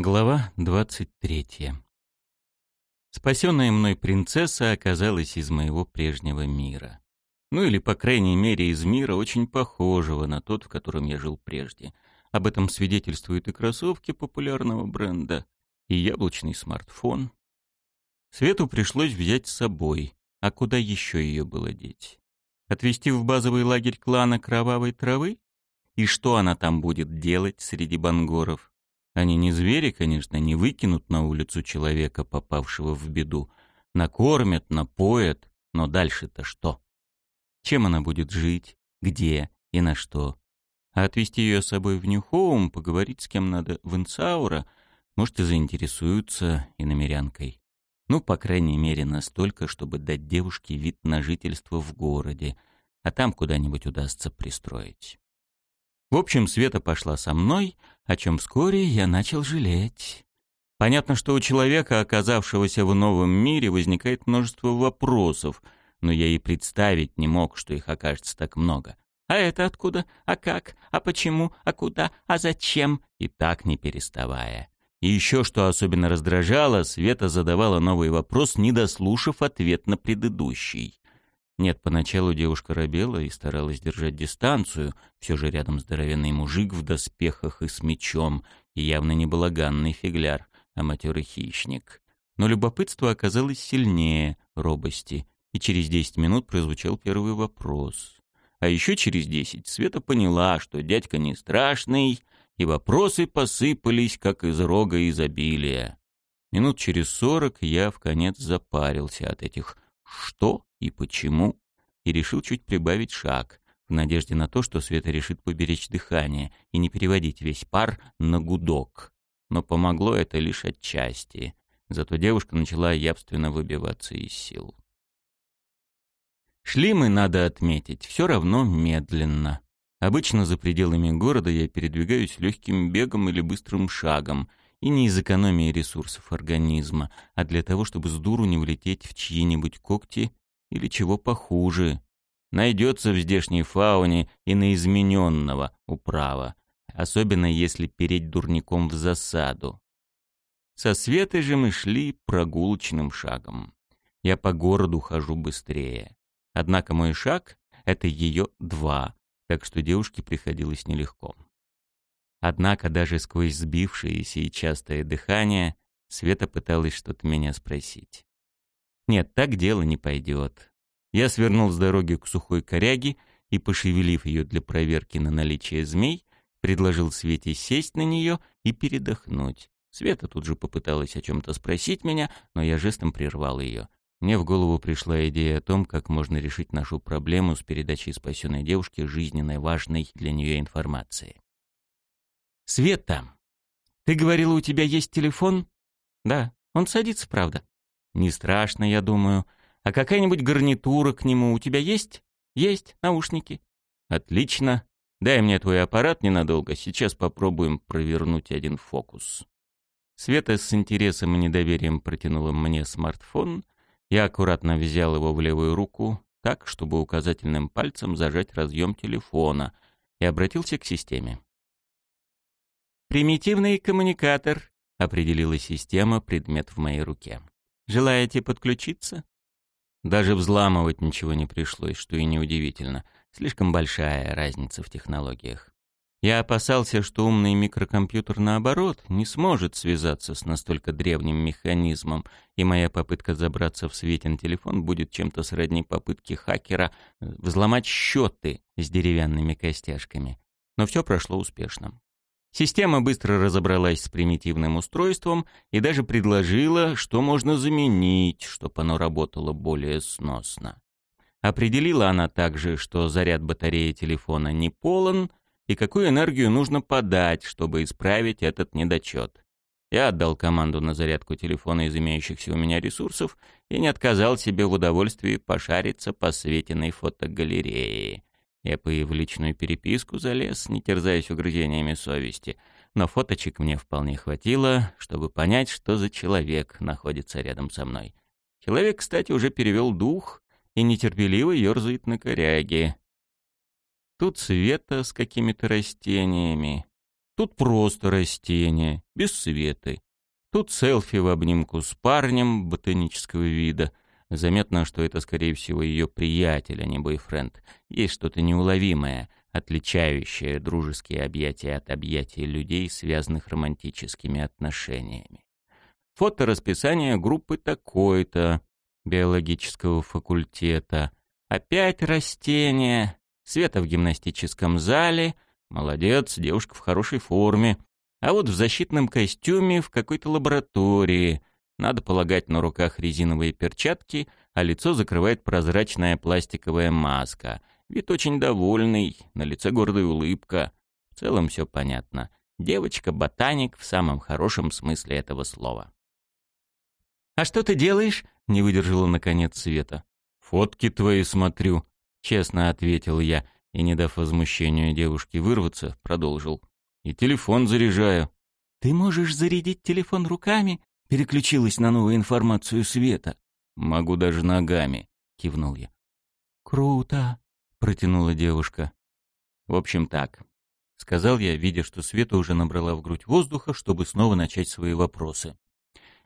Глава 23. Спасенная мной принцесса оказалась из моего прежнего мира. Ну или, по крайней мере, из мира, очень похожего на тот, в котором я жил прежде. Об этом свидетельствуют и кроссовки популярного бренда, и яблочный смартфон. Свету пришлось взять с собой, а куда еще ее было деть? Отвезти в базовый лагерь клана Кровавой Травы? И что она там будет делать среди бангоров? Они не звери, конечно, не выкинут на улицу человека, попавшего в беду. Накормят, напоят, но дальше-то что? Чем она будет жить, где и на что? А отвезти ее с собой в Нью-Хоум, поговорить с кем надо в Инсаура, может, и заинтересуются иномерянкой. Ну, по крайней мере, настолько, чтобы дать девушке вид на жительство в городе, а там куда-нибудь удастся пристроить. В общем, Света пошла со мной, о чем вскоре я начал жалеть. Понятно, что у человека, оказавшегося в новом мире, возникает множество вопросов, но я и представить не мог, что их окажется так много. А это откуда? А как? А почему? А куда? А зачем? И так не переставая. И еще что особенно раздражало, Света задавала новый вопрос, не дослушав ответ на предыдущий. Нет, поначалу девушка робела и старалась держать дистанцию, все же рядом здоровенный мужик в доспехах и с мечом, и явно не балаганный фигляр, а матерый хищник. Но любопытство оказалось сильнее робости, и через десять минут прозвучал первый вопрос. А еще через десять Света поняла, что дядька не страшный, и вопросы посыпались, как из рога изобилия. Минут через сорок я в конец запарился от этих «что?» И почему, и решил чуть прибавить шаг, в надежде на то, что Света решит поберечь дыхание и не переводить весь пар на гудок. Но помогло это лишь отчасти. Зато девушка начала явственно выбиваться из сил. Шли мы, надо отметить, все равно медленно. Обычно за пределами города я передвигаюсь легким бегом или быстрым шагом, и не из экономии ресурсов организма, а для того, чтобы с дуру не влететь в чьи-нибудь когти или чего похуже. Найдется в здешней фауне и на измененного управа, особенно если переть дурником в засаду. Со Светой же мы шли прогулочным шагом. Я по городу хожу быстрее. Однако мой шаг — это ее два, так что девушке приходилось нелегко. Однако даже сквозь сбившееся и частое дыхание Света пыталась что-то меня спросить. Нет, так дело не пойдет. Я свернул с дороги к сухой коряге и, пошевелив ее для проверки на наличие змей, предложил Свете сесть на нее и передохнуть. Света тут же попыталась о чем-то спросить меня, но я жестом прервал ее. Мне в голову пришла идея о том, как можно решить нашу проблему с передачей спасенной девушке жизненной важной для нее информации. «Света, ты говорила, у тебя есть телефон?» «Да, он садится, правда?» Не страшно, я думаю. А какая-нибудь гарнитура к нему у тебя есть? Есть, наушники. Отлично. Дай мне твой аппарат ненадолго, сейчас попробуем провернуть один фокус. Света с интересом и недоверием протянула мне смартфон. Я аккуратно взял его в левую руку, так, чтобы указательным пальцем зажать разъем телефона, и обратился к системе. «Примитивный коммуникатор», — определила система предмет в моей руке. Желаете подключиться? Даже взламывать ничего не пришлось, что и неудивительно. Слишком большая разница в технологиях. Я опасался, что умный микрокомпьютер, наоборот, не сможет связаться с настолько древним механизмом, и моя попытка забраться в Светин телефон будет чем-то сродни попытке хакера э, взломать счеты с деревянными костяшками. Но все прошло успешно. Система быстро разобралась с примитивным устройством и даже предложила, что можно заменить, чтобы оно работало более сносно. Определила она также, что заряд батареи телефона не полон и какую энергию нужно подать, чтобы исправить этот недочет. Я отдал команду на зарядку телефона из имеющихся у меня ресурсов и не отказал себе в удовольствии пошариться по светиной фотогалерее. Я бы и в личную переписку залез, не терзаясь угрызениями совести, но фоточек мне вполне хватило, чтобы понять, что за человек находится рядом со мной. Человек, кстати, уже перевел дух и нетерпеливо ерзает на коряге. Тут Света с какими-то растениями. Тут просто растение, без света. Тут селфи в обнимку с парнем ботанического вида. Заметно, что это, скорее всего, ее приятель, а не бойфренд. Есть что-то неуловимое, отличающее дружеские объятия от объятий людей, связанных романтическими отношениями. Фото расписания группы такой-то, биологического факультета. Опять растения, Света в гимнастическом зале. Молодец, девушка в хорошей форме. А вот в защитном костюме в какой-то лаборатории. Надо полагать, на руках резиновые перчатки, а лицо закрывает прозрачная пластиковая маска. Вид очень довольный, на лице гордая улыбка. В целом все понятно. Девочка-ботаник в самом хорошем смысле этого слова. «А что ты делаешь?» — не выдержала наконец Света. «Фотки твои смотрю», Честно ответил я и, не дав возмущению девушки вырваться, продолжил. И телефон заряжаю. Ты можешь зарядить телефон руками? Переключилась на новую информацию Света. Могу даже ногами, кивнул я. Круто, протянула девушка. В общем так, сказал я, видя, что Света уже набрала в грудь воздуха, чтобы снова начать свои вопросы.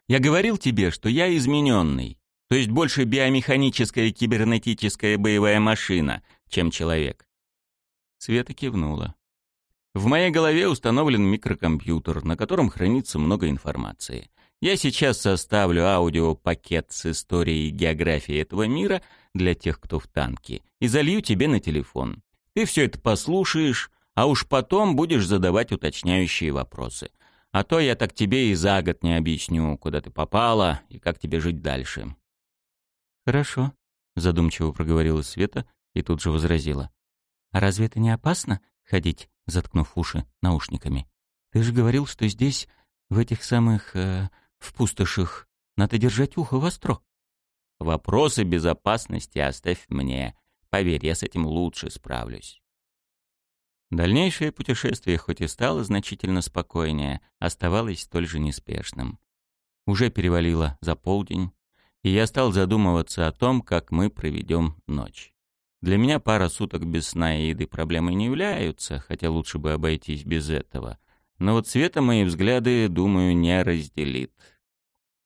Я говорил тебе, что я измененный. То есть больше биомеханическая кибернетическая боевая машина, чем человек. Света кивнула. В моей голове установлен микрокомпьютер, на котором хранится много информации. Я сейчас составлю аудиопакет с историей и географией этого мира для тех, кто в танке, и залью тебе на телефон. Ты все это послушаешь, а уж потом будешь задавать уточняющие вопросы. А то я так тебе и за год не объясню, куда ты попала и как тебе жить дальше. «Хорошо», — задумчиво проговорила Света и тут же возразила. «А разве это не опасно, ходить, заткнув уши наушниками? Ты же говорил, что здесь, в этих самых... Э, в пустошах, надо держать ухо востро». «Вопросы безопасности оставь мне. Поверь, я с этим лучше справлюсь». Дальнейшее путешествие хоть и стало значительно спокойнее, оставалось столь же неспешным. Уже перевалило за полдень, и я стал задумываться о том, как мы проведем ночь. Для меня пара суток без сна и еды проблемой не являются, хотя лучше бы обойтись без этого. Но вот Света мои взгляды, думаю, не разделит.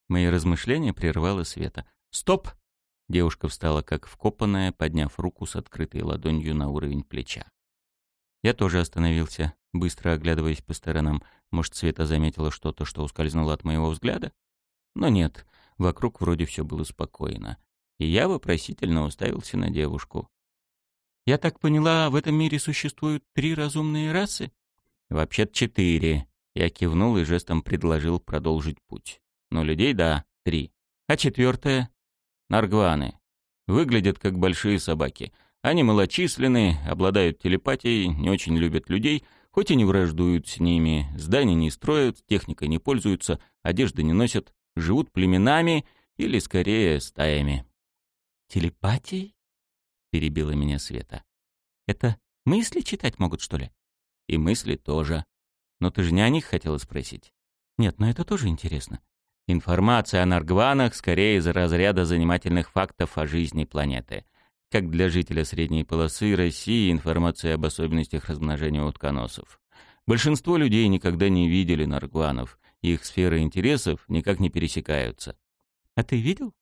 Мои размышления прервала Света. «Стоп!» Девушка встала как вкопанная, подняв руку с открытой ладонью на уровень плеча. Я тоже остановился, быстро оглядываясь по сторонам. Может, Света заметила что-то, что ускользнуло от моего взгляда? Но нет, Вокруг вроде все было спокойно. И я вопросительно уставился на девушку. «Я так поняла, в этом мире существуют три разумные расы?» «Вообще-то четыре». Я кивнул и жестом предложил продолжить путь. «Но людей, да, три. А четвертая?» «Наргваны. Выглядят как большие собаки. Они малочисленные, обладают телепатией, не очень любят людей, хоть и не враждуют с ними, здания не строят, техникой не пользуются, одежды не носят, живут племенами или, скорее, стаями. «Телепатией?» — перебила меня Света. «Это мысли читать могут, что ли?» «И мысли тоже. Но ты же не о них хотела спросить?» «Нет, но это тоже интересно». Информация о наргванах скорее из разряда занимательных фактов о жизни планеты. Как для жителя средней полосы России информация об особенностях размножения утконосов. Большинство людей никогда не видели наргванов, их сферы интересов никак не пересекаются. А ты видел?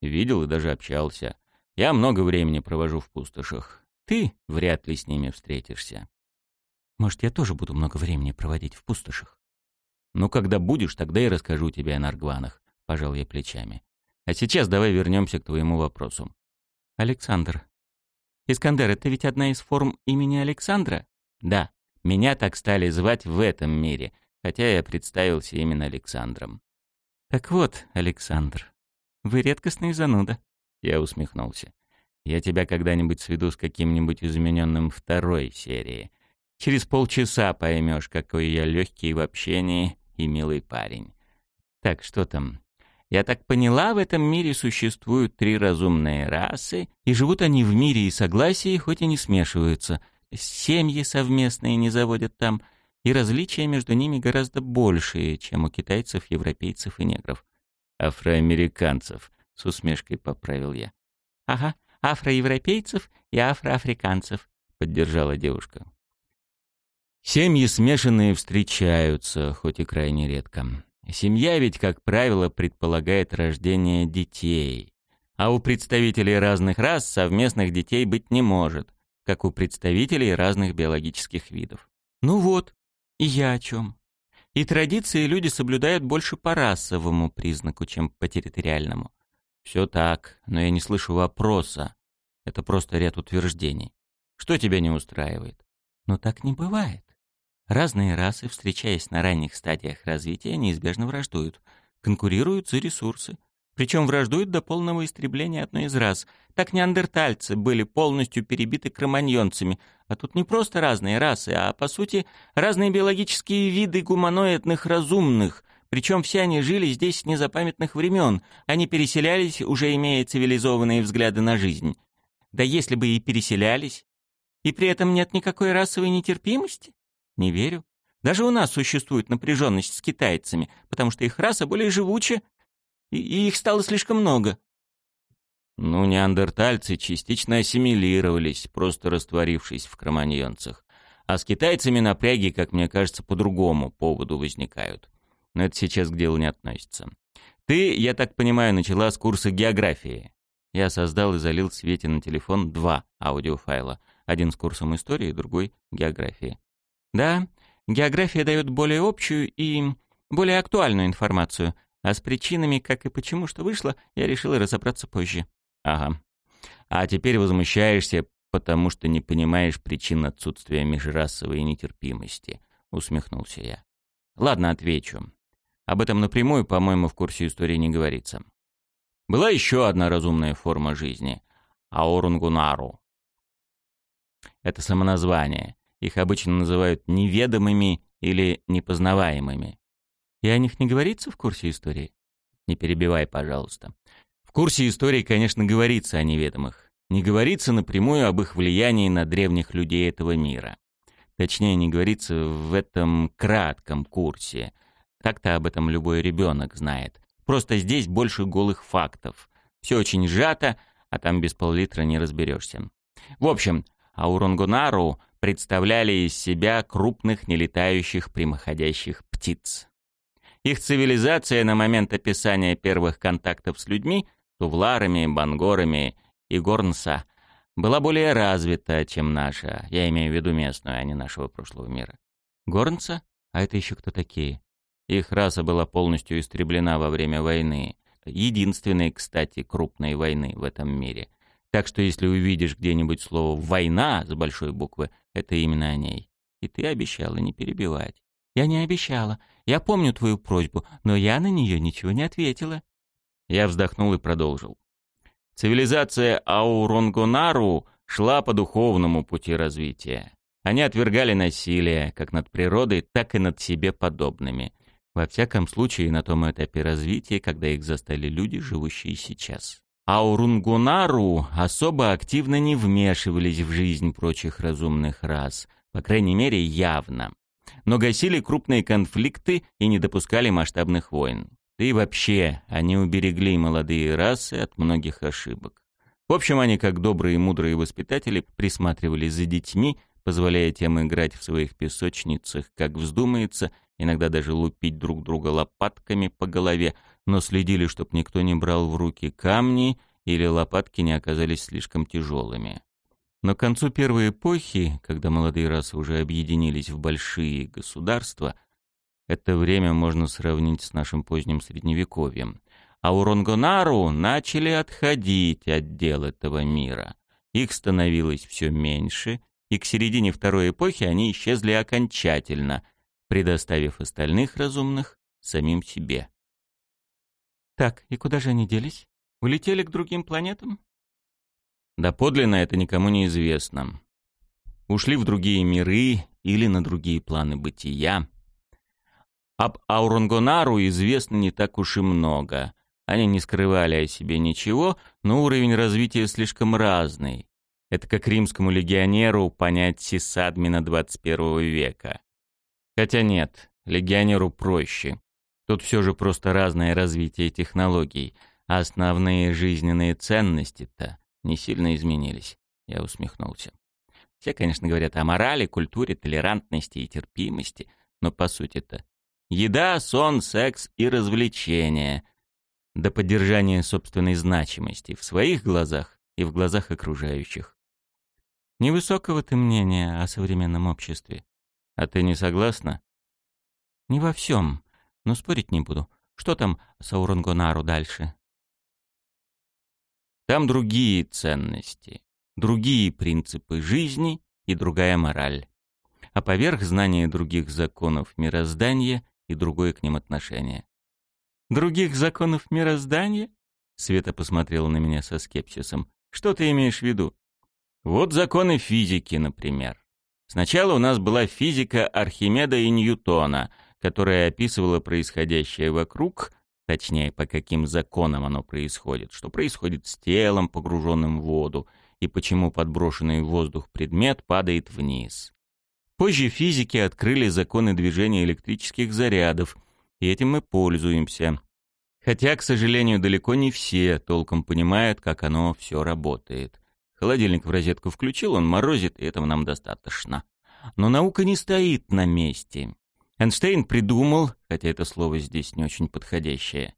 Видел и даже общался. Я много времени провожу в пустошах. Ты вряд ли с ними встретишься. Может, я тоже буду много времени проводить в пустошах? Ну, когда будешь, тогда и расскажу тебе о наргванах, пожал я плечами. А сейчас давай вернемся к твоему вопросу. Александр. Искандер, это ведь одна из форм имени Александра? Да, меня так стали звать в этом мире — хотя я представился именно Александром. «Так вот, Александр, вы редкостный зануда», — я усмехнулся. «Я тебя когда-нибудь сведу с каким-нибудь измененным второй серии. Через полчаса поймешь, какой я легкий в общении и милый парень. Так, что там?» Я так поняла, в этом мире существуют три разумные расы, и живут они в мире и согласии, хоть и не смешиваются. Семьи совместные не заводят там — и различия между ними гораздо большие, чем у китайцев, европейцев и негров. «Афроамериканцев», — с усмешкой поправил я. «Ага, афроевропейцев и афроафриканцев», — поддержала девушка. Семьи смешанные встречаются, хоть и крайне редко. Семья ведь, как правило, предполагает рождение детей. А у представителей разных рас совместных детей быть не может, как у представителей разных биологических видов. Ну вот, и я о чем. И традиции люди соблюдают больше по расовому признаку, чем по территориальному. Все так, но я не слышу вопроса. Это просто ряд утверждений. Что тебя не устраивает? Но так не бывает. Разные расы, встречаясь на ранних стадиях развития, неизбежно враждуют, конкурируют за ресурсы. Причем враждуют до полного истребления одной из рас. Так неандертальцы были полностью перебиты кроманьонцами, а тут не просто разные расы, а, по сути, разные биологические виды гуманоидных разумных, причем все они жили здесь с незапамятных времен, они переселялись, уже имея цивилизованные взгляды на жизнь. Да если бы и переселялись, и при этом нет никакой расовой нетерпимости? Не верю. Даже у нас существует напряженность с китайцами, потому что их раса более живуча, и, и их стало слишком много. Ну, неандертальцы частично ассимилировались, просто растворившись в кроманьонцах. А с китайцами напряги, как мне кажется, по другому поводу возникают. Но это сейчас к делу не относится. Ты, я так понимаю, начала с курса географии. Я создал и залил Свете на телефон два аудиофайла. Один с курсом истории, другой — географии. Да, география дает более общую и более актуальную информацию, а с причинами, как и почему что вышло, я решил разобраться позже. Ага. А теперь возмущаешься, потому что не понимаешь причин отсутствия межрасовой нетерпимости, усмехнулся я. Ладно, отвечу. Об этом напрямую, по-моему, в курсе истории не говорится. Была еще одна разумная форма жизни — Аорунгунару. Это самоназвание. Их обычно называют неведомыми или непознаваемыми. И о них не говорится в курсе истории? Не перебивай, пожалуйста. В курсе истории, конечно, говорится о неведомых. Не говорится напрямую об их влиянии на древних людей этого мира. Точнее, не говорится в этом кратком курсе. Так-то об этом любой ребенок знает. Просто здесь больше голых фактов. Все очень сжато, а там без пол-литра не разберешься. В общем, Ауронгонару представляли из себя крупных нелетающих прямоходящих птиц. Их цивилизация на момент описания первых контактов с людьми, тувларами, бангорами и горнса, была более развита, чем наша. Я имею в виду местную, а не нашего прошлого мира. Горнца? А это еще кто такие? Их раса была полностью истреблена во время войны. Единственной, кстати, крупной войны в этом мире. Так что если увидишь где-нибудь слово «война» с большой буквы, это именно о ней. И ты обещала не перебивать. Я не обещала. Я помню твою просьбу, но я на нее ничего не ответила. Я вздохнул и продолжил. Цивилизация Ауронгонару шла по духовному пути развития. Они отвергали насилие, как над природой, так и над себе подобными. Во всяком случае, на том этапе развития, когда их застали люди, живущие сейчас. Аурунгунару особо активно не вмешивались в жизнь прочих разумных рас, по крайней мере, явно. Но гасили крупные конфликты и не допускали масштабных войн. Да и вообще, они уберегли молодые расы от многих ошибок. В общем, они, как добрые и мудрые воспитатели, присматривали за детьми, позволяя тем играть в своих песочницах, как вздумается, иногда даже лупить друг друга лопатками по голове, но следили, чтобы никто не брал в руки камни или лопатки не оказались слишком тяжелыми. Но к концу первой эпохи, когда молодые расы уже объединились в большие государства, это время можно сравнить с нашим поздним средневековьем. А Уронгонару начали отходить от дел этого мира. Их становилось все меньше, и к середине второй эпохи они исчезли окончательно, предоставив остальных разумных самим себе. Так, и куда же они делись? Улетели к другим планетам? Да подлинно это никому не известно. Ушли в другие миры или на другие планы бытия. Об Аурангонару известно не так уж и много. Они не скрывали о себе ничего, но уровень развития слишком разный. Это как римскому легионеру понять сисадмина 21 века. Хотя нет, легионеру проще. Тут все же просто разное развитие технологий, а основные жизненные ценности-то не сильно изменились. Я усмехнулся. Все, конечно, говорят о морали, культуре, толерантности и терпимости, но по сути-то еда, сон, секс и развлечения до поддержания собственной значимости в своих глазах и в глазах окружающих. Невысокого ты мнения о современном обществе. А ты не согласна? Не во всем, но спорить не буду. Что там с Аурангонару дальше? Там другие ценности, другие принципы жизни и другая мораль. А поверх знания других законов мироздания и другое к ним отношение. «Других законов мироздания?» Света посмотрела на меня со скепсисом. «Что ты имеешь в виду?» «Вот законы физики, например. Сначала у нас была физика Архимеда и Ньютона, которая описывала происходящее вокруг точнее, по каким законам оно происходит, что происходит с телом, погруженным в воду, и почему подброшенный в воздух предмет падает вниз. Позже физики открыли законы движения электрических зарядов, и этим мы пользуемся. Хотя, к сожалению, далеко не все толком понимают, как оно все работает. Холодильник в розетку включил, он морозит, и этого нам достаточно. Но наука не стоит на месте. Эйнштейн придумал, хотя это слово здесь не очень подходящее,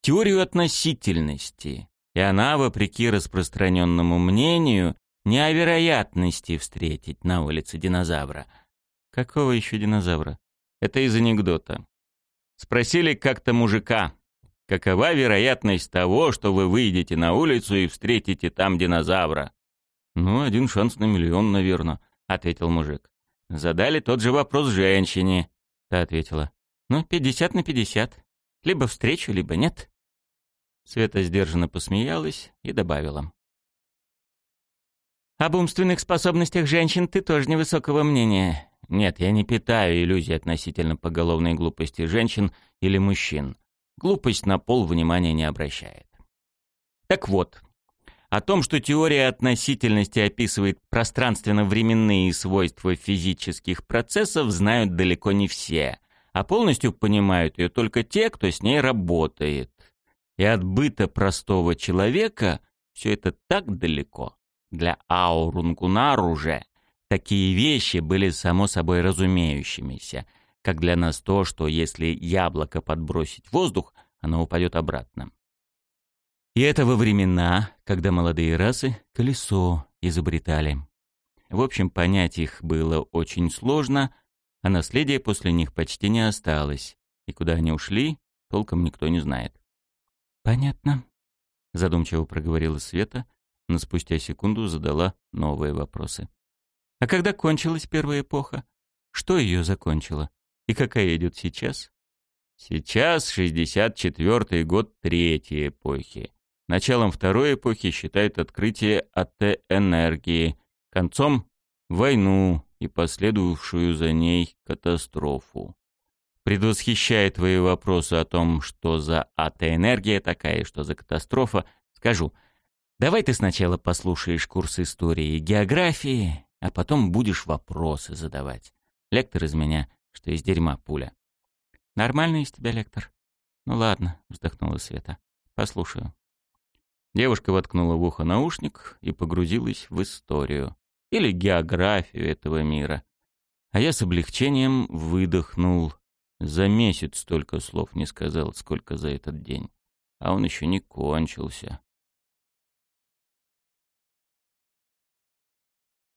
теорию относительности, и она, вопреки распространенному мнению, не о вероятности встретить на улице динозавра. Какого еще динозавра? Это из анекдота. Спросили как-то мужика, какова вероятность того, что вы выйдете на улицу и встретите там динозавра? «Ну, один шанс на миллион, наверное», — ответил мужик. Задали тот же вопрос женщине. Та ответила. «Ну, пятьдесят на пятьдесят. Либо встречу, либо нет». Света сдержанно посмеялась и добавила. «Об умственных способностях женщин ты тоже невысокого мнения. Нет, я не питаю иллюзий относительно поголовной глупости женщин или мужчин. Глупость на пол внимания не обращает. Так вот, о том, что теория относительности описывает пространственно-временные свойства физических процессов, знают далеко не все, а полностью понимают ее только те, кто с ней работает. И от быта простого человека все это так далеко. Для Аурунгунару же такие вещи были само собой разумеющимися, как для нас то, что если яблоко подбросить в воздух, оно упадет обратно. И это во времена, когда молодые расы колесо изобретали. В общем, понять их было очень сложно, а наследия после них почти не осталось, и куда они ушли, толком никто не знает. «Понятно», — задумчиво проговорила Света, но спустя секунду задала новые вопросы. «А когда кончилась первая эпоха? Что ее закончило? И какая идет сейчас?» «Сейчас 64-й год третьей эпохи», Началом второй эпохи считают открытие АТ-энергии, концом — войну и последовавшую за ней катастрофу. Предвосхищая твои вопросы о том, что за АТ-энергия такая и что за катастрофа, скажу, давай ты сначала послушаешь курс истории и географии, а потом будешь вопросы задавать. Лектор из меня, что из дерьма пуля. Нормальный из тебя лектор? Ну ладно, вздохнула Света. Послушаю. Девушка воткнула в ухо наушник и погрузилась в историю или географию этого мира. А я с облегчением выдохнул. За месяц столько слов не сказал, сколько за этот день. А он еще не кончился.